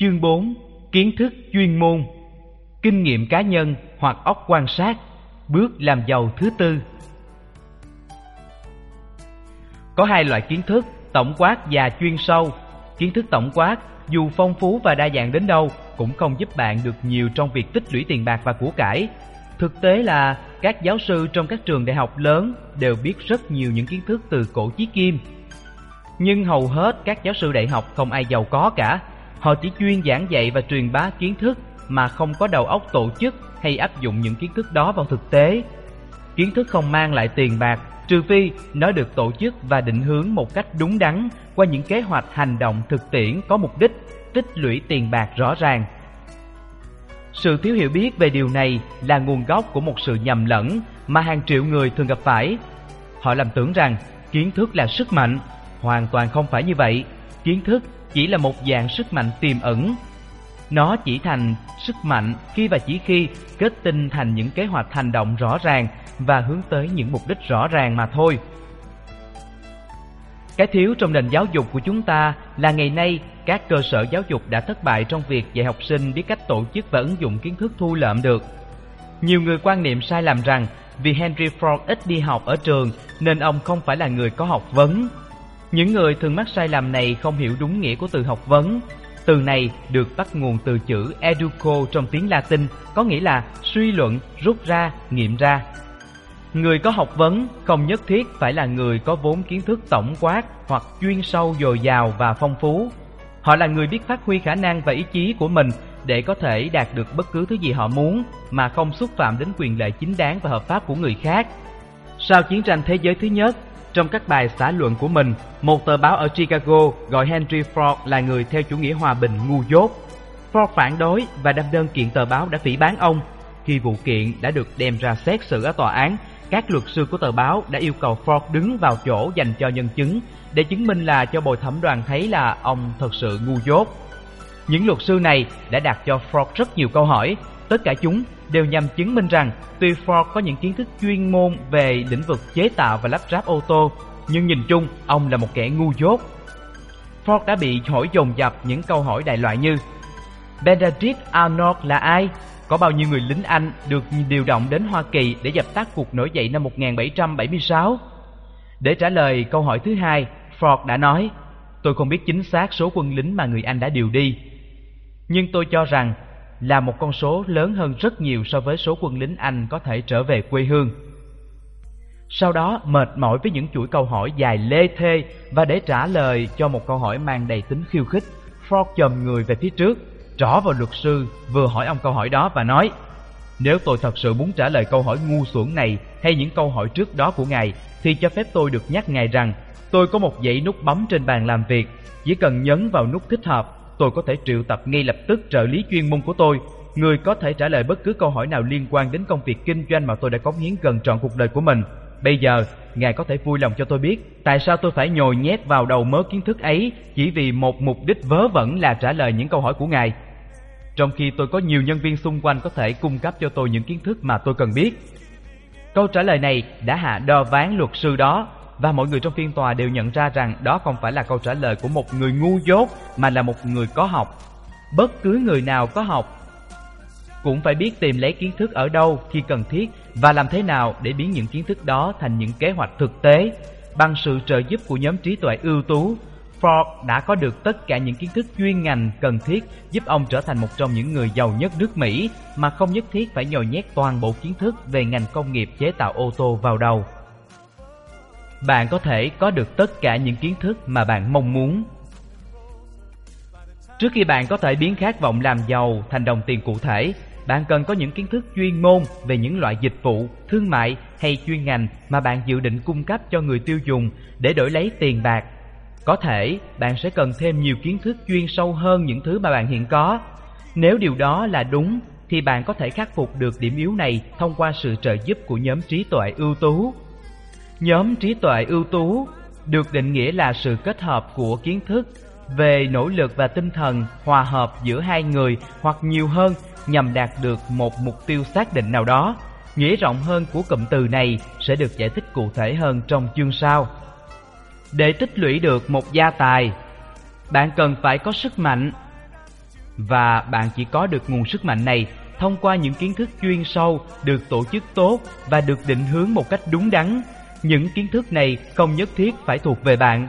Chương 4 Kiến thức chuyên môn Kinh nghiệm cá nhân hoặc óc quan sát Bước làm giàu thứ tư Có hai loại kiến thức, tổng quát và chuyên sâu Kiến thức tổng quát dù phong phú và đa dạng đến đâu cũng không giúp bạn được nhiều trong việc tích lũy tiền bạc và của cải. Thực tế là các giáo sư trong các trường đại học lớn đều biết rất nhiều những kiến thức từ cổ chí kim. Nhưng hầu hết các giáo sư đại học không ai giàu có cả. Họ chỉ chuyên giảng dạy và truyền bá kiến thức mà không có đầu óc tổ chức hay áp dụng những kiến thức đó vào thực tế. Kiến thức không mang lại tiền bạc trừ phi nó được tổ chức và định hướng một cách đúng đắn qua những kế hoạch hành động thực tiễn có mục đích tích lũy tiền bạc rõ ràng. Sự thiếu hiểu biết về điều này là nguồn gốc của một sự nhầm lẫn mà hàng triệu người thường gặp phải. Họ làm tưởng rằng kiến thức là sức mạnh, hoàn toàn không phải như vậy. Kiến thức chỉ là một dạng sức mạnh tiềm ẩn. Nó chỉ thành sức mạnh khi và chỉ khi kết tinh thành những kế hoạch hành động rõ ràng và hướng tới những mục đích rõ ràng mà thôi. Cái thiếu trong nền giáo dục của chúng ta là ngày nay các cơ sở giáo dục đã thất bại trong việc dạy học sinh biết cách tổ chức và ứng dụng kiến thức thu lượm được. Nhiều người quan niệm sai lầm rằng vì Henry Ford ít đi học ở trường nên ông không phải là người có học vấn. Những người thường mắc sai lầm này không hiểu đúng nghĩa của từ học vấn. Từ này được bắt nguồn từ chữ educo trong tiếng Latin, có nghĩa là suy luận, rút ra, nghiệm ra. Người có học vấn không nhất thiết phải là người có vốn kiến thức tổng quát hoặc chuyên sâu dồi dào và phong phú. Họ là người biết phát huy khả năng và ý chí của mình để có thể đạt được bất cứ thứ gì họ muốn mà không xúc phạm đến quyền lợi chính đáng và hợp pháp của người khác. Sau chiến tranh thế giới thứ nhất, trong các bài xã luận của mình, một tờ báo ở Chicago gọi Henry Ford là người theo chủ nghĩa hòa bình ngu dốt. Ford phản đối và đâm đơn kiện tờ báo đã phỉ bán ông. Khi vụ kiện đã được đem ra xét xử ở tòa án, các luật sư của tờ báo đã yêu cầu Ford đứng vào chỗ dành cho nhân chứng để chứng minh là cho bồi thẩm đoàn thấy là ông thật sự ngu dốt. Những luật sư này đã đặt cho Ford rất nhiều câu hỏi, tất cả chúng đều nhằm chứng minh rằng tuy Ford có những kiến thức chuyên môn về lĩnh vực chế tạo và lắp ráp ô tô, nhưng nhìn chung ông là một kẻ ngu dốt. Ford đã bị hỏi dồn dập những câu hỏi đại loại như Benedict Arnold là ai? Có bao nhiêu người lính Anh được điều động đến Hoa Kỳ để dập tắt cuộc nổi dậy năm 1776? Để trả lời câu hỏi thứ hai, Ford đã nói, tôi không biết chính xác số quân lính mà người Anh đã điều đi. Nhưng tôi cho rằng là một con số lớn hơn rất nhiều so với số quân lính Anh có thể trở về quê hương. Sau đó mệt mỏi với những chuỗi câu hỏi dài lê thê và để trả lời cho một câu hỏi mang đầy tính khiêu khích, Ford chồm người về phía trước, trỏ vào luật sư vừa hỏi ông câu hỏi đó và nói Nếu tôi thật sự muốn trả lời câu hỏi ngu xuẩn này hay những câu hỏi trước đó của ngài thì cho phép tôi được nhắc ngài rằng tôi có một dãy nút bấm trên bàn làm việc. Chỉ cần nhấn vào nút thích hợp, tôi có thể triệu tập ngay lập tức trợ lý chuyên môn của tôi. Người có thể trả lời bất cứ câu hỏi nào liên quan đến công việc kinh doanh mà tôi đã cống hiến gần trọn cuộc đời của mình. Bây giờ, Ngài có thể vui lòng cho tôi biết tại sao tôi phải nhồi nhét vào đầu mớ kiến thức ấy chỉ vì một mục đích vớ vẩn là trả lời những câu hỏi của Ngài. Trong khi tôi có nhiều nhân viên xung quanh có thể cung cấp cho tôi những kiến thức mà tôi cần biết. Câu trả lời này đã hạ đo ván luật sư đó và mọi người trong phiên tòa đều nhận ra rằng đó không phải là câu trả lời của một người ngu dốt, mà là một người có học. Bất cứ người nào có học cũng phải biết tìm lấy kiến thức ở đâu khi cần thiết và làm thế nào để biến những kiến thức đó thành những kế hoạch thực tế bằng sự trợ giúp của nhóm trí tuệ ưu tú, Ford đã có được tất cả những kiến thức chuyên ngành cần thiết giúp ông trở thành một trong những người giàu nhất nước Mỹ, mà không nhất thiết phải nhồi nhét toàn bộ kiến thức về ngành công nghiệp chế tạo ô tô vào đầu. Bạn có thể có được tất cả những kiến thức mà bạn mong muốn. Trước khi bạn có thể biến khát vọng làm giàu thành đồng tiền cụ thể, bạn cần có những kiến thức chuyên môn về những loại dịch vụ, thương mại hay chuyên ngành mà bạn dự định cung cấp cho người tiêu dùng để đổi lấy tiền bạc có thể bạn sẽ cần thêm nhiều kiến thức chuyên sâu hơn những thứ mà bạn hiện có. Nếu điều đó là đúng, thì bạn có thể khắc phục được điểm yếu này thông qua sự trợ giúp của nhóm trí tuệ ưu tú. Nhóm trí tuệ ưu tú được định nghĩa là sự kết hợp của kiến thức về nỗ lực và tinh thần hòa hợp giữa hai người hoặc nhiều hơn nhằm đạt được một mục tiêu xác định nào đó. Nghĩa rộng hơn của cụm từ này sẽ được giải thích cụ thể hơn trong chương sau. Để tích lũy được một gia tài, bạn cần phải có sức mạnh. Và bạn chỉ có được nguồn sức mạnh này thông qua những kiến thức chuyên sâu được tổ chức tốt và được định hướng một cách đúng đắn. Những kiến thức này không nhất thiết phải thuộc về bạn.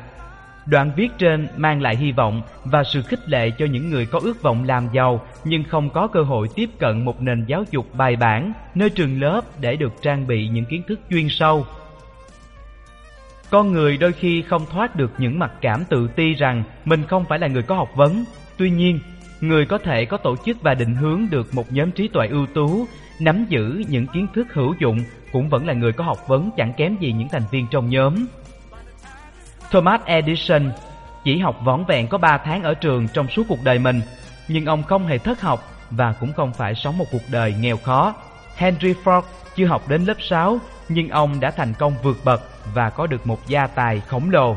Đoạn viết trên mang lại hy vọng và sự khích lệ cho những người có ước vọng làm giàu nhưng không có cơ hội tiếp cận một nền giáo dục bài bản nơi trường lớp để được trang bị những kiến thức chuyên sâu. Con người đôi khi không thoát được những mặc cảm tự ti rằng mình không phải là người có học vấn. Tuy nhiên, người có thể có tổ chức và định hướng được một nhóm trí tuệ ưu tú, nắm giữ những kiến thức hữu dụng cũng vẫn là người có học vấn chẳng kém gì những thành viên trong nhóm. Thomas Edison chỉ học vỏn vẹn có 3 tháng ở trường trong suốt cuộc đời mình, nhưng ông không hề thất học và cũng không phải sống một cuộc đời nghèo khó. Henry Ford chưa học đến lớp 6 nhưng ông đã thành công vượt bậc và có được một gia tài khổng lồ.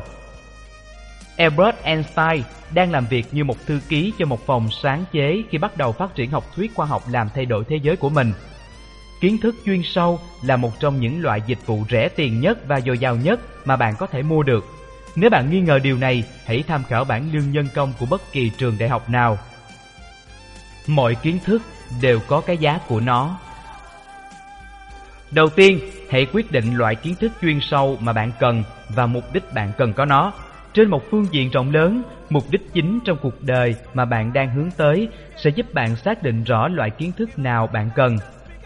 Albert Einstein đang làm việc như một thư ký cho một phòng sáng chế khi bắt đầu phát triển học thuyết khoa học làm thay đổi thế giới của mình. Kiến thức chuyên sâu là một trong những loại dịch vụ rẻ tiền nhất và dồi dào nhất mà bạn có thể mua được. Nếu bạn nghi ngờ điều này, hãy tham khảo bản lương nhân công của bất kỳ trường đại học nào. Mọi kiến thức đều có cái giá của nó. Đầu tiên, hãy quyết định loại kiến thức chuyên sâu mà bạn cần và mục đích bạn cần có nó. Trên một phương diện rộng lớn, mục đích chính trong cuộc đời mà bạn đang hướng tới sẽ giúp bạn xác định rõ loại kiến thức nào bạn cần.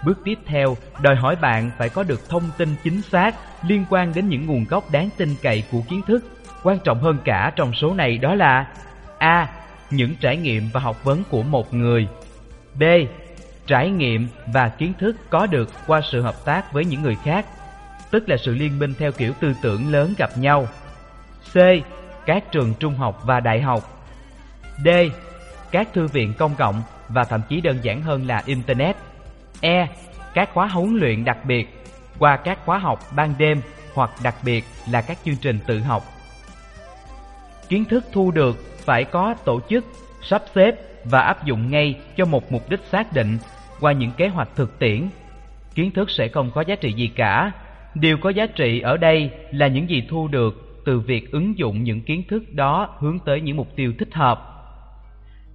Bước tiếp theo, đòi hỏi bạn phải có được thông tin chính xác liên quan đến những nguồn gốc đáng tin cậy của kiến thức. Quan trọng hơn cả trong số này đó là A. Những trải nghiệm và học vấn của một người B trải nghiệm và kiến thức có được qua sự hợp tác với những người khác, tức là sự liên minh theo kiểu tư tưởng lớn gặp nhau. C. Các trường trung học và đại học. D. Các thư viện công cộng và thậm chí đơn giản hơn là Internet. E. Các khóa huấn luyện đặc biệt qua các khóa học ban đêm hoặc đặc biệt là các chương trình tự học. Kiến thức thu được phải có tổ chức, sắp xếp và áp dụng ngay cho một mục đích xác định qua những kế hoạch thực tiễn. Kiến thức sẽ không có giá trị gì cả. Điều có giá trị ở đây là những gì thu được từ việc ứng dụng những kiến thức đó hướng tới những mục tiêu thích hợp.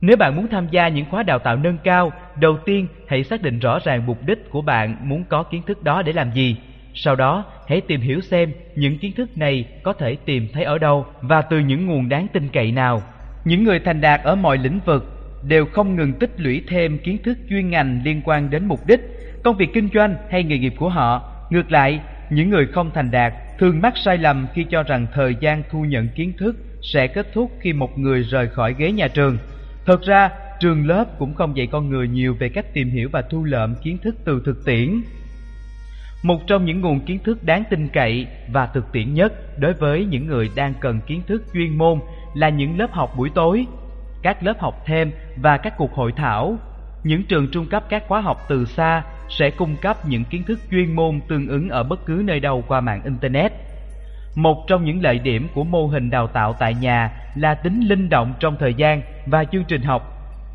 Nếu bạn muốn tham gia những khóa đào tạo nâng cao, đầu tiên hãy xác định rõ ràng mục đích của bạn muốn có kiến thức đó để làm gì. Sau đó, hãy tìm hiểu xem những kiến thức này có thể tìm thấy ở đâu và từ những nguồn đáng tin cậy nào. Những người thành đạt ở mọi lĩnh vực đều không ngừng tích lũy thêm kiến thức chuyên ngành liên quan đến mục đích, công việc kinh doanh hay nghề nghiệp của họ. Ngược lại, những người không thành đạt thường mắc sai lầm khi cho rằng thời gian thu nhận kiến thức sẽ kết thúc khi một người rời khỏi ghế nhà trường. Thật ra, trường lớp cũng không dạy con người nhiều về cách tìm hiểu và thu lượm kiến thức từ thực tiễn. Một trong những nguồn kiến thức đáng tin cậy và thực tiễn nhất đối với những người đang cần kiến thức chuyên môn là những lớp học buổi tối các lớp học thêm và các cuộc hội thảo. Những trường trung cấp các khóa học từ xa sẽ cung cấp những kiến thức chuyên môn tương ứng ở bất cứ nơi đâu qua mạng Internet. Một trong những lợi điểm của mô hình đào tạo tại nhà là tính linh động trong thời gian và chương trình học.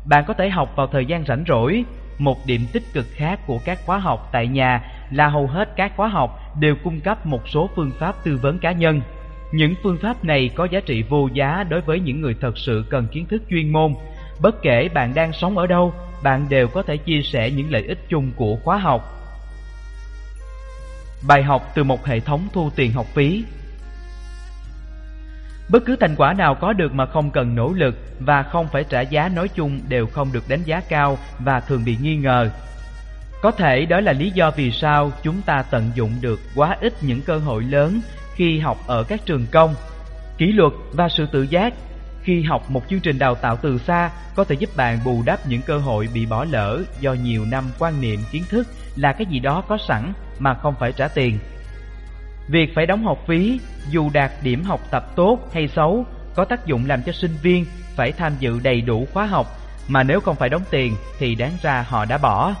Bạn có thể học vào thời gian rảnh rỗi. Một điểm tích cực khác của các khóa học tại nhà là hầu hết các khóa học đều cung cấp một số phương pháp tư vấn cá nhân. Những phương pháp này có giá trị vô giá đối với những người thật sự cần kiến thức chuyên môn. Bất kể bạn đang sống ở đâu, bạn đều có thể chia sẻ những lợi ích chung của khóa học. Bài học từ một hệ thống thu tiền học phí Bất cứ thành quả nào có được mà không cần nỗ lực và không phải trả giá nói chung đều không được đánh giá cao và thường bị nghi ngờ. Có thể đó là lý do vì sao chúng ta tận dụng được quá ít những cơ hội lớn khi học ở các trường công. Kỷ luật và sự tự giác khi học một chương trình đào tạo từ xa có thể giúp bạn bù đắp những cơ hội bị bỏ lỡ do nhiều năm quan niệm kiến thức là cái gì đó có sẵn mà không phải trả tiền. Việc phải đóng học phí dù đạt điểm học tập tốt hay xấu có tác dụng làm cho sinh viên phải tham dự đầy đủ khóa học mà nếu không phải đóng tiền thì đáng ra họ đã bỏ.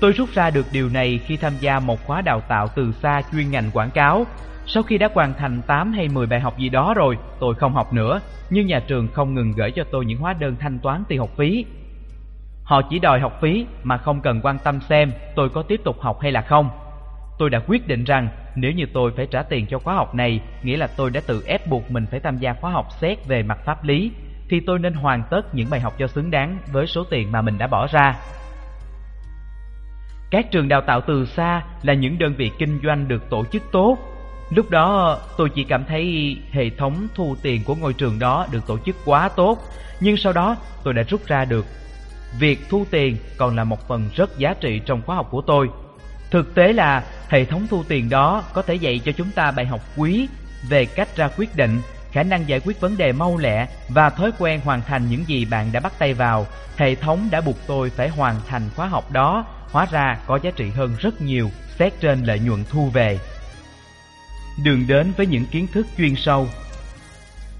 Tôi rút ra được điều này khi tham gia một khóa đào tạo từ xa chuyên ngành quảng cáo. Sau khi đã hoàn thành 8 hay 10 bài học gì đó rồi, tôi không học nữa, nhưng nhà trường không ngừng gửi cho tôi những hóa đơn thanh toán tiền học phí. Họ chỉ đòi học phí mà không cần quan tâm xem tôi có tiếp tục học hay là không. Tôi đã quyết định rằng nếu như tôi phải trả tiền cho khóa học này, nghĩa là tôi đã tự ép buộc mình phải tham gia khóa học xét về mặt pháp lý, thì tôi nên hoàn tất những bài học cho xứng đáng với số tiền mà mình đã bỏ ra. Các trường đào tạo từ xa là những đơn vị kinh doanh được tổ chức tốt. Lúc đó tôi chỉ cảm thấy hệ thống thu tiền của ngôi trường đó được tổ chức quá tốt, nhưng sau đó tôi đã rút ra được việc thu tiền còn là một phần rất giá trị trong khóa học của tôi. Thực tế là hệ thống thu tiền đó có thể dạy cho chúng ta bài học quý về cách ra quyết định, khả năng giải quyết vấn đề mau lẹ và thói quen hoàn thành những gì bạn đã bắt tay vào. Hệ thống đã buộc tôi phải hoàn thành khóa học đó, hóa ra có giá trị hơn rất nhiều xét trên lợi nhuận thu về. Đường đến với những kiến thức chuyên sâu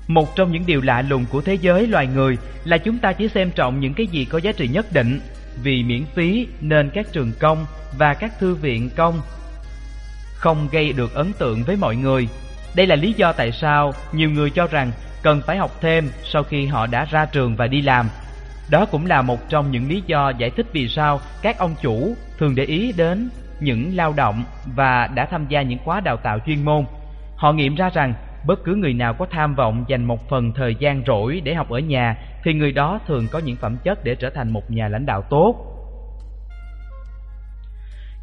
một trong những điều lạ lùng của thế giới loài người là chúng ta chỉ xem trọng những cái gì có giá trị nhất định. Vì miễn phí nên các trường công và các thư viện công không gây được ấn tượng với mọi người. Đây là lý do tại sao nhiều người cho rằng cần phải học thêm sau khi họ đã ra trường và đi làm. Đó cũng là một trong những lý do giải thích vì sao các ông chủ thường để ý đến những lao động và đã tham gia những khóa đào tạo chuyên môn. Họ nghiệm ra rằng bất cứ người nào có tham vọng dành một phần thời gian rỗi để học ở nhà thì người đó thường có những phẩm chất để trở thành một nhà lãnh đạo tốt.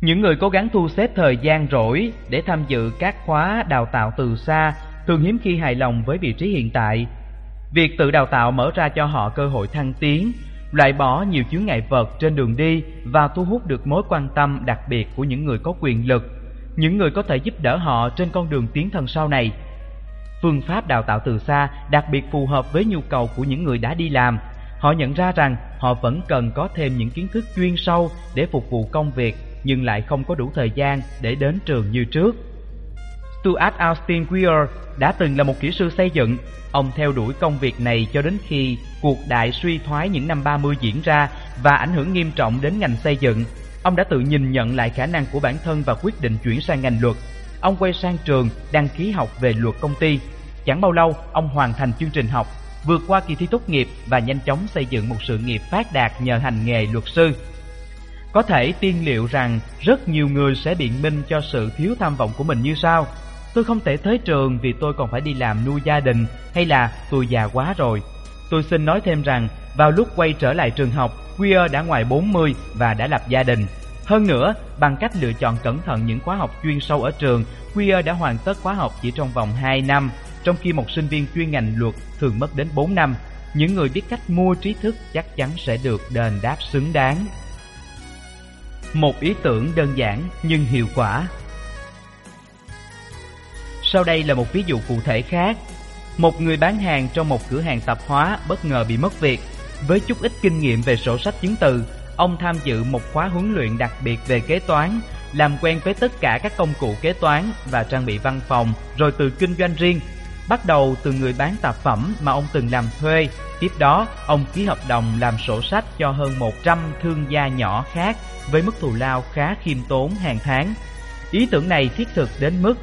Những người cố gắng thu xếp thời gian rỗi để tham dự các khóa đào tạo từ xa thường hiếm khi hài lòng với vị trí hiện tại. Việc tự đào tạo mở ra cho họ cơ hội thăng tiến, loại bỏ nhiều chướng ngại vật trên đường đi và thu hút được mối quan tâm đặc biệt của những người có quyền lực, những người có thể giúp đỡ họ trên con đường tiến thân sau này. Phương pháp đào tạo từ xa đặc biệt phù hợp với nhu cầu của những người đã đi làm. Họ nhận ra rằng họ vẫn cần có thêm những kiến thức chuyên sâu để phục vụ công việc, nhưng lại không có đủ thời gian để đến trường như trước. Stuart Austin Weir đã từng là một kỹ sư xây dựng. Ông theo đuổi công việc này cho đến khi cuộc đại suy thoái những năm 30 diễn ra và ảnh hưởng nghiêm trọng đến ngành xây dựng. Ông đã tự nhìn nhận lại khả năng của bản thân và quyết định chuyển sang ngành luật Ông quay sang trường đăng ký học về luật công ty. Chẳng bao lâu, ông hoàn thành chương trình học, vượt qua kỳ thi tốt nghiệp và nhanh chóng xây dựng một sự nghiệp phát đạt nhờ hành nghề luật sư. Có thể tiên liệu rằng rất nhiều người sẽ biện minh cho sự thiếu tham vọng của mình như sau. Tôi không thể tới trường vì tôi còn phải đi làm nuôi gia đình hay là tôi già quá rồi. Tôi xin nói thêm rằng vào lúc quay trở lại trường học, Weir đã ngoài 40 và đã lập gia đình. Hơn nữa, bằng cách lựa chọn cẩn thận những khóa học chuyên sâu ở trường, Weir đã hoàn tất khóa học chỉ trong vòng 2 năm, trong khi một sinh viên chuyên ngành luật thường mất đến 4 năm. Những người biết cách mua trí thức chắc chắn sẽ được đền đáp xứng đáng. Một ý tưởng đơn giản nhưng hiệu quả Sau đây là một ví dụ cụ thể khác. Một người bán hàng trong một cửa hàng tạp hóa bất ngờ bị mất việc. Với chút ít kinh nghiệm về sổ sách chứng từ, ông tham dự một khóa huấn luyện đặc biệt về kế toán, làm quen với tất cả các công cụ kế toán và trang bị văn phòng, rồi từ kinh doanh riêng. Bắt đầu từ người bán tạp phẩm mà ông từng làm thuê, tiếp đó ông ký hợp đồng làm sổ sách cho hơn 100 thương gia nhỏ khác với mức thù lao khá khiêm tốn hàng tháng. Ý tưởng này thiết thực đến mức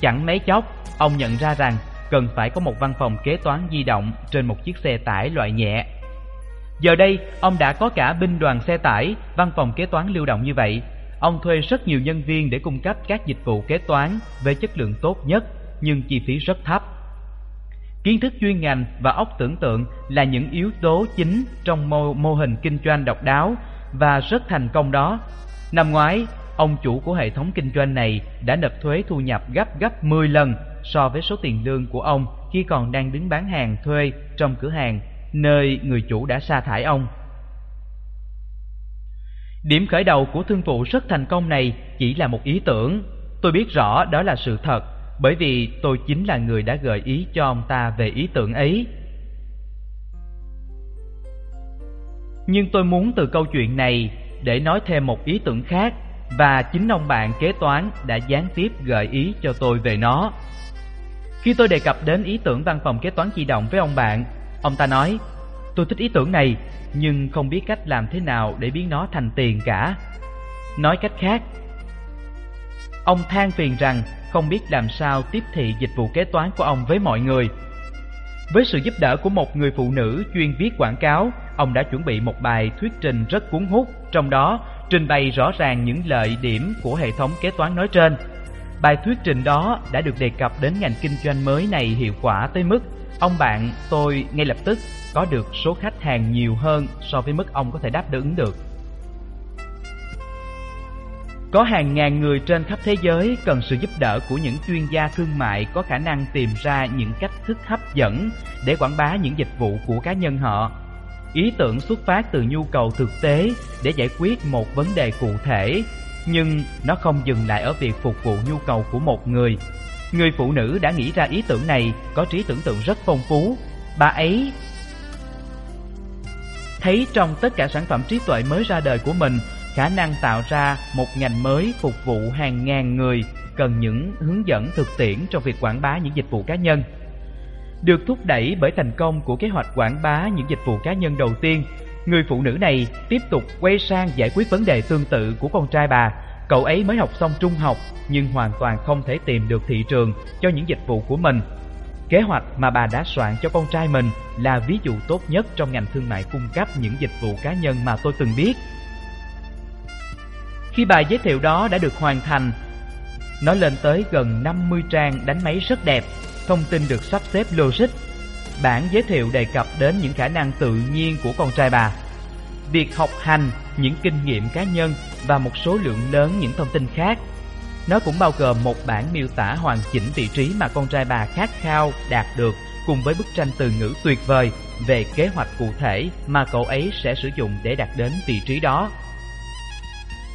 chẳng mấy chốc ông nhận ra rằng cần phải có một văn phòng kế toán di động trên một chiếc xe tải loại nhẹ Giờ đây, ông đã có cả binh đoàn xe tải, văn phòng kế toán lưu động như vậy. Ông thuê rất nhiều nhân viên để cung cấp các dịch vụ kế toán với chất lượng tốt nhất, nhưng chi phí rất thấp. Kiến thức chuyên ngành và óc tưởng tượng là những yếu tố chính trong mô, mô hình kinh doanh độc đáo và rất thành công đó. Năm ngoái, ông chủ của hệ thống kinh doanh này đã nộp thuế thu nhập gấp gấp 10 lần so với số tiền lương của ông khi còn đang đứng bán hàng thuê trong cửa hàng nơi người chủ đã sa thải ông. Điểm khởi đầu của thương vụ rất thành công này chỉ là một ý tưởng. Tôi biết rõ đó là sự thật, bởi vì tôi chính là người đã gợi ý cho ông ta về ý tưởng ấy. Nhưng tôi muốn từ câu chuyện này để nói thêm một ý tưởng khác và chính ông bạn kế toán đã gián tiếp gợi ý cho tôi về nó. Khi tôi đề cập đến ý tưởng văn phòng kế toán di động với ông bạn, Ông ta nói, tôi thích ý tưởng này, nhưng không biết cách làm thế nào để biến nó thành tiền cả. Nói cách khác, ông than phiền rằng không biết làm sao tiếp thị dịch vụ kế toán của ông với mọi người. Với sự giúp đỡ của một người phụ nữ chuyên viết quảng cáo, ông đã chuẩn bị một bài thuyết trình rất cuốn hút, trong đó trình bày rõ ràng những lợi điểm của hệ thống kế toán nói trên. Bài thuyết trình đó đã được đề cập đến ngành kinh doanh mới này hiệu quả tới mức ông bạn tôi ngay lập tức có được số khách hàng nhiều hơn so với mức ông có thể đáp ứng được. Có hàng ngàn người trên khắp thế giới cần sự giúp đỡ của những chuyên gia thương mại có khả năng tìm ra những cách thức hấp dẫn để quảng bá những dịch vụ của cá nhân họ. Ý tưởng xuất phát từ nhu cầu thực tế để giải quyết một vấn đề cụ thể, nhưng nó không dừng lại ở việc phục vụ nhu cầu của một người. Người phụ nữ đã nghĩ ra ý tưởng này có trí tưởng tượng rất phong phú. Bà ấy thấy trong tất cả sản phẩm trí tuệ mới ra đời của mình khả năng tạo ra một ngành mới phục vụ hàng ngàn người cần những hướng dẫn thực tiễn trong việc quảng bá những dịch vụ cá nhân. Được thúc đẩy bởi thành công của kế hoạch quảng bá những dịch vụ cá nhân đầu tiên, người phụ nữ này tiếp tục quay sang giải quyết vấn đề tương tự của con trai bà. Cậu ấy mới học xong trung học nhưng hoàn toàn không thể tìm được thị trường cho những dịch vụ của mình. Kế hoạch mà bà đã soạn cho con trai mình là ví dụ tốt nhất trong ngành thương mại cung cấp những dịch vụ cá nhân mà tôi từng biết khi bài giới thiệu đó đã được hoàn thành, nó lên tới gần 50 trang đánh máy rất đẹp, thông tin được sắp xếp logic. Bản giới thiệu đề cập đến những khả năng tự nhiên của con trai bà. Việc học hành, những kinh nghiệm cá nhân và một số lượng lớn những thông tin khác. Nó cũng bao gồm một bản miêu tả hoàn chỉnh vị trí mà con trai bà khát khao đạt được cùng với bức tranh từ ngữ tuyệt vời về kế hoạch cụ thể mà cậu ấy sẽ sử dụng để đạt đến vị trí đó.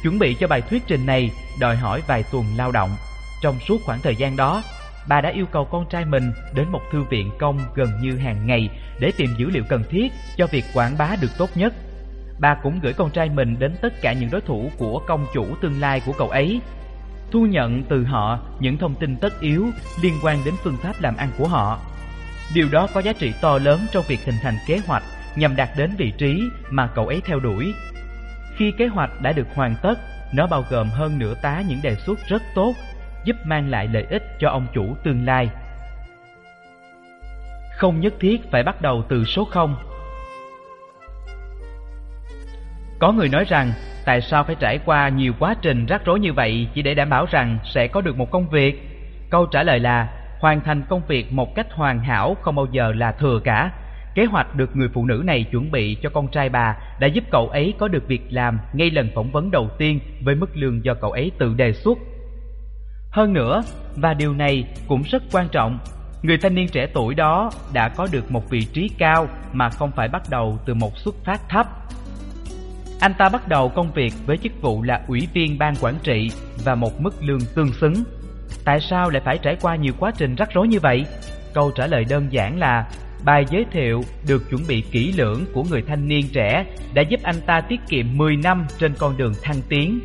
Chuẩn bị cho bài thuyết trình này đòi hỏi vài tuần lao động. Trong suốt khoảng thời gian đó, bà đã yêu cầu con trai mình đến một thư viện công gần như hàng ngày để tìm dữ liệu cần thiết cho việc quảng bá được tốt nhất. Bà cũng gửi con trai mình đến tất cả những đối thủ của công chủ tương lai của cậu ấy, thu nhận từ họ những thông tin tất yếu liên quan đến phương pháp làm ăn của họ. Điều đó có giá trị to lớn trong việc hình thành kế hoạch nhằm đạt đến vị trí mà cậu ấy theo đuổi khi kế hoạch đã được hoàn tất, nó bao gồm hơn nửa tá những đề xuất rất tốt, giúp mang lại lợi ích cho ông chủ tương lai. Không nhất thiết phải bắt đầu từ số 0. Có người nói rằng, tại sao phải trải qua nhiều quá trình rắc rối như vậy chỉ để đảm bảo rằng sẽ có được một công việc? Câu trả lời là, hoàn thành công việc một cách hoàn hảo không bao giờ là thừa cả Kế hoạch được người phụ nữ này chuẩn bị cho con trai bà đã giúp cậu ấy có được việc làm ngay lần phỏng vấn đầu tiên với mức lương do cậu ấy tự đề xuất. Hơn nữa, và điều này cũng rất quan trọng, người thanh niên trẻ tuổi đó đã có được một vị trí cao mà không phải bắt đầu từ một xuất phát thấp. Anh ta bắt đầu công việc với chức vụ là ủy viên ban quản trị và một mức lương tương xứng. Tại sao lại phải trải qua nhiều quá trình rắc rối như vậy? Câu trả lời đơn giản là Bài giới thiệu được chuẩn bị kỹ lưỡng của người thanh niên trẻ đã giúp anh ta tiết kiệm 10 năm trên con đường thăng tiến.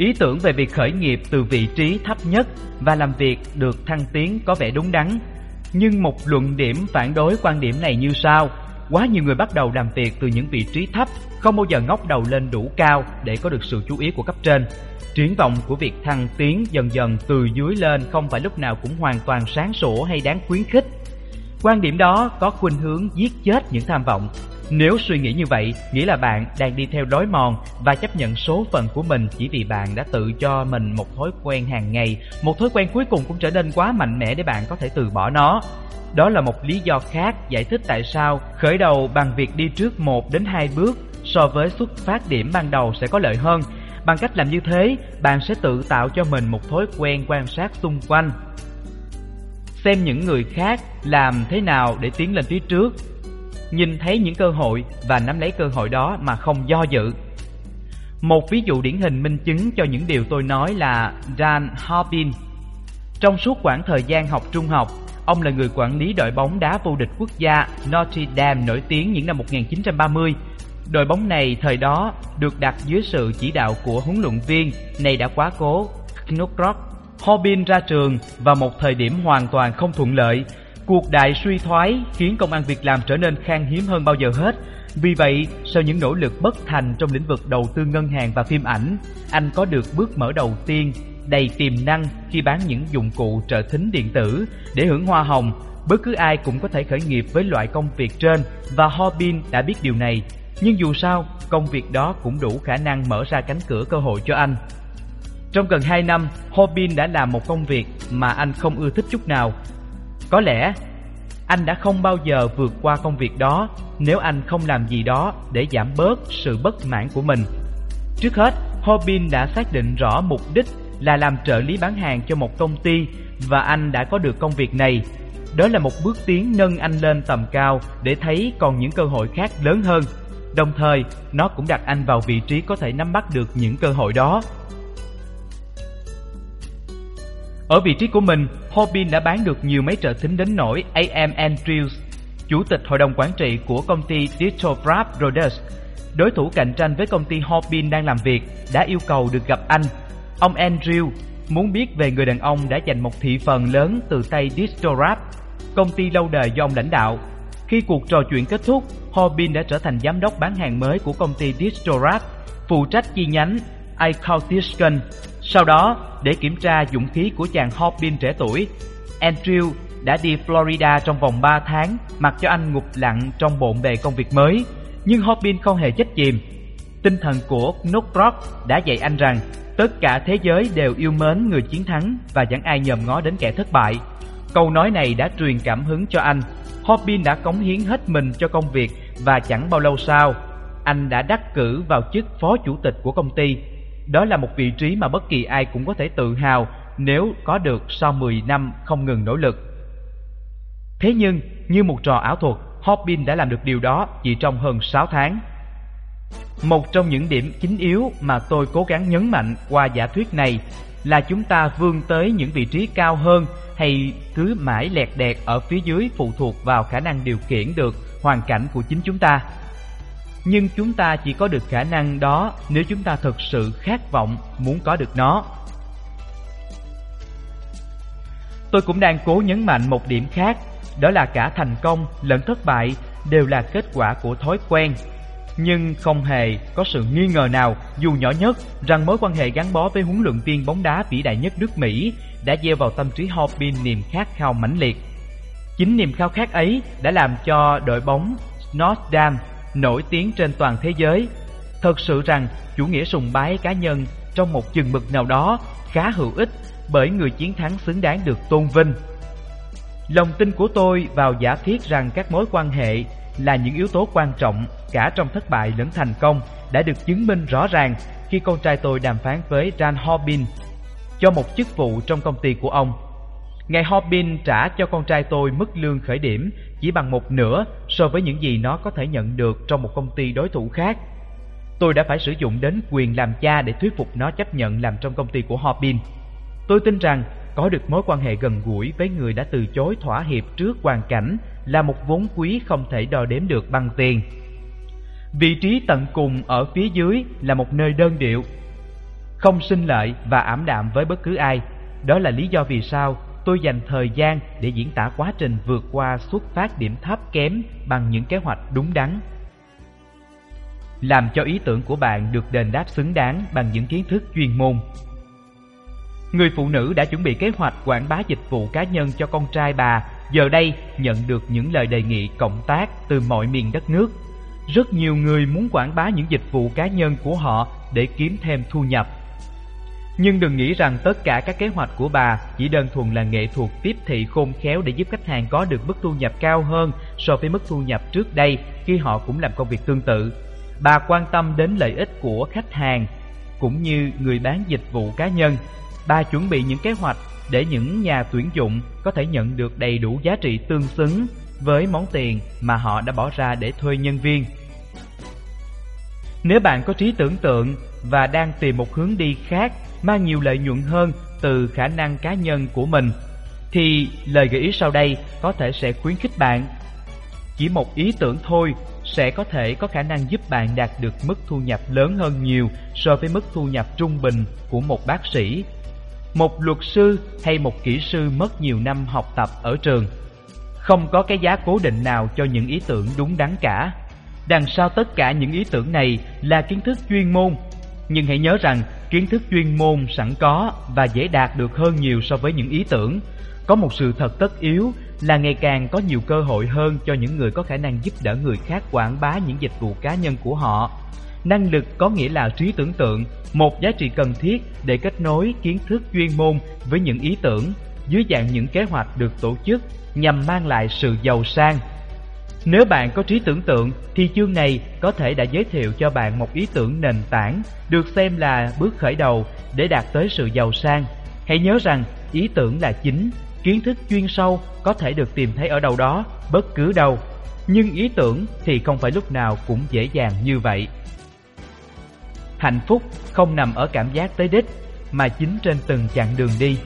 Ý tưởng về việc khởi nghiệp từ vị trí thấp nhất và làm việc được thăng tiến có vẻ đúng đắn, nhưng một luận điểm phản đối quan điểm này như sau: quá nhiều người bắt đầu làm việc từ những vị trí thấp, không bao giờ ngóc đầu lên đủ cao để có được sự chú ý của cấp trên. Triển vọng của việc thăng tiến dần dần từ dưới lên không phải lúc nào cũng hoàn toàn sáng sủa hay đáng khuyến khích. Quan điểm đó có khuynh hướng giết chết những tham vọng. Nếu suy nghĩ như vậy, nghĩa là bạn đang đi theo đói mòn và chấp nhận số phận của mình chỉ vì bạn đã tự cho mình một thói quen hàng ngày, một thói quen cuối cùng cũng trở nên quá mạnh mẽ để bạn có thể từ bỏ nó. Đó là một lý do khác giải thích tại sao khởi đầu bằng việc đi trước một đến hai bước so với xuất phát điểm ban đầu sẽ có lợi hơn. Bằng cách làm như thế, bạn sẽ tự tạo cho mình một thói quen quan sát xung quanh xem những người khác làm thế nào để tiến lên phía trước, nhìn thấy những cơ hội và nắm lấy cơ hội đó mà không do dự. Một ví dụ điển hình minh chứng cho những điều tôi nói là Dan Harbin. Trong suốt quãng thời gian học trung học, ông là người quản lý đội bóng đá vô địch quốc gia Notre Dame nổi tiếng những năm 1930. Đội bóng này thời đó được đặt dưới sự chỉ đạo của huấn luyện viên này đã quá cố Knut Rock ra trường vào một thời điểm hoàn toàn không thuận lợi. Cuộc đại suy thoái khiến công an việc làm trở nên khan hiếm hơn bao giờ hết. Vì vậy, sau những nỗ lực bất thành trong lĩnh vực đầu tư ngân hàng và phim ảnh, anh có được bước mở đầu tiên đầy tiềm năng khi bán những dụng cụ trợ thính điện tử để hưởng hoa hồng. Bất cứ ai cũng có thể khởi nghiệp với loại công việc trên và Hobbin đã biết điều này. Nhưng dù sao, công việc đó cũng đủ khả năng mở ra cánh cửa cơ hội cho anh. Trong gần 2 năm, Hobin đã làm một công việc mà anh không ưa thích chút nào. Có lẽ Anh đã không bao giờ vượt qua công việc đó nếu anh không làm gì đó để giảm bớt sự bất mãn của mình. Trước hết, Hobin đã xác định rõ mục đích là làm trợ lý bán hàng cho một công ty và anh đã có được công việc này. Đó là một bước tiến nâng anh lên tầm cao để thấy còn những cơ hội khác lớn hơn. Đồng thời, nó cũng đặt anh vào vị trí có thể nắm bắt được những cơ hội đó. Ở vị trí của mình, Hobin đã bán được nhiều máy trợ thính đến nổi AM Andrews, chủ tịch hội đồng quản trị của công ty Digital Brothers, đối thủ cạnh tranh với công ty Hobin đang làm việc, đã yêu cầu được gặp anh. Ông Andrew muốn biết về người đàn ông đã giành một thị phần lớn từ tay Digital công ty lâu đời do ông lãnh đạo. Khi cuộc trò chuyện kết thúc, Hobin đã trở thành giám đốc bán hàng mới của công ty Digital phụ trách chi nhánh Icautiscan. Sau đó, để kiểm tra dũng khí của chàng Hobbin trẻ tuổi, Andrew đã đi Florida trong vòng 3 tháng, mặc cho anh ngục lặng trong bộn bề công việc mới. Nhưng Hobbin không hề chết chìm. Tinh thần của Knockrock đã dạy anh rằng tất cả thế giới đều yêu mến người chiến thắng và chẳng ai nhòm ngó đến kẻ thất bại. Câu nói này đã truyền cảm hứng cho anh. Hobbin đã cống hiến hết mình cho công việc và chẳng bao lâu sau, anh đã đắc cử vào chức phó chủ tịch của công ty. Đó là một vị trí mà bất kỳ ai cũng có thể tự hào nếu có được sau 10 năm không ngừng nỗ lực. Thế nhưng, như một trò ảo thuật, Hobin đã làm được điều đó chỉ trong hơn 6 tháng. Một trong những điểm chính yếu mà tôi cố gắng nhấn mạnh qua giả thuyết này là chúng ta vươn tới những vị trí cao hơn hay cứ mãi lẹt đẹt ở phía dưới phụ thuộc vào khả năng điều khiển được hoàn cảnh của chính chúng ta. Nhưng chúng ta chỉ có được khả năng đó nếu chúng ta thực sự khát vọng muốn có được nó. Tôi cũng đang cố nhấn mạnh một điểm khác, đó là cả thành công lẫn thất bại đều là kết quả của thói quen. Nhưng không hề có sự nghi ngờ nào, dù nhỏ nhất, rằng mối quan hệ gắn bó với huấn luyện viên bóng đá vĩ đại nhất nước Mỹ đã gieo vào tâm trí Hobin niềm khát khao mãnh liệt. Chính niềm khao khát ấy đã làm cho đội bóng Notre Dame nổi tiếng trên toàn thế giới. Thật sự rằng, chủ nghĩa sùng bái cá nhân trong một chừng mực nào đó khá hữu ích bởi người chiến thắng xứng đáng được tôn vinh. Lòng tin của tôi vào giả thiết rằng các mối quan hệ là những yếu tố quan trọng cả trong thất bại lẫn thành công đã được chứng minh rõ ràng khi con trai tôi đàm phán với Dan Hobin cho một chức vụ trong công ty của ông. Ngài Hobin trả cho con trai tôi mức lương khởi điểm chỉ bằng một nửa so với những gì nó có thể nhận được trong một công ty đối thủ khác. Tôi đã phải sử dụng đến quyền làm cha để thuyết phục nó chấp nhận làm trong công ty của Hobin. Tôi tin rằng có được mối quan hệ gần gũi với người đã từ chối thỏa hiệp trước hoàn cảnh là một vốn quý không thể đo đếm được bằng tiền. Vị trí tận cùng ở phía dưới là một nơi đơn điệu, không sinh lợi và ảm đạm với bất cứ ai. Đó là lý do vì sao tôi dành thời gian để diễn tả quá trình vượt qua xuất phát điểm thấp kém bằng những kế hoạch đúng đắn. Làm cho ý tưởng của bạn được đền đáp xứng đáng bằng những kiến thức chuyên môn. Người phụ nữ đã chuẩn bị kế hoạch quảng bá dịch vụ cá nhân cho con trai bà, giờ đây nhận được những lời đề nghị cộng tác từ mọi miền đất nước. Rất nhiều người muốn quảng bá những dịch vụ cá nhân của họ để kiếm thêm thu nhập. Nhưng đừng nghĩ rằng tất cả các kế hoạch của bà chỉ đơn thuần là nghệ thuật tiếp thị khôn khéo để giúp khách hàng có được mức thu nhập cao hơn so với mức thu nhập trước đây khi họ cũng làm công việc tương tự. Bà quan tâm đến lợi ích của khách hàng cũng như người bán dịch vụ cá nhân. Bà chuẩn bị những kế hoạch để những nhà tuyển dụng có thể nhận được đầy đủ giá trị tương xứng với món tiền mà họ đã bỏ ra để thuê nhân viên. Nếu bạn có trí tưởng tượng và đang tìm một hướng đi khác mang nhiều lợi nhuận hơn từ khả năng cá nhân của mình thì lời gợi ý sau đây có thể sẽ khuyến khích bạn. Chỉ một ý tưởng thôi sẽ có thể có khả năng giúp bạn đạt được mức thu nhập lớn hơn nhiều so với mức thu nhập trung bình của một bác sĩ, một luật sư hay một kỹ sư mất nhiều năm học tập ở trường. Không có cái giá cố định nào cho những ý tưởng đúng đắn cả. Đằng sau tất cả những ý tưởng này là kiến thức chuyên môn. Nhưng hãy nhớ rằng kiến thức chuyên môn sẵn có và dễ đạt được hơn nhiều so với những ý tưởng. Có một sự thật tất yếu là ngày càng có nhiều cơ hội hơn cho những người có khả năng giúp đỡ người khác quảng bá những dịch vụ cá nhân của họ. Năng lực có nghĩa là trí tưởng tượng, một giá trị cần thiết để kết nối kiến thức chuyên môn với những ý tưởng dưới dạng những kế hoạch được tổ chức nhằm mang lại sự giàu sang. Nếu bạn có trí tưởng tượng thì chương này có thể đã giới thiệu cho bạn một ý tưởng nền tảng được xem là bước khởi đầu để đạt tới sự giàu sang. Hãy nhớ rằng ý tưởng là chính, kiến thức chuyên sâu có thể được tìm thấy ở đâu đó, bất cứ đâu. Nhưng ý tưởng thì không phải lúc nào cũng dễ dàng như vậy. Hạnh phúc không nằm ở cảm giác tới đích mà chính trên từng chặng đường đi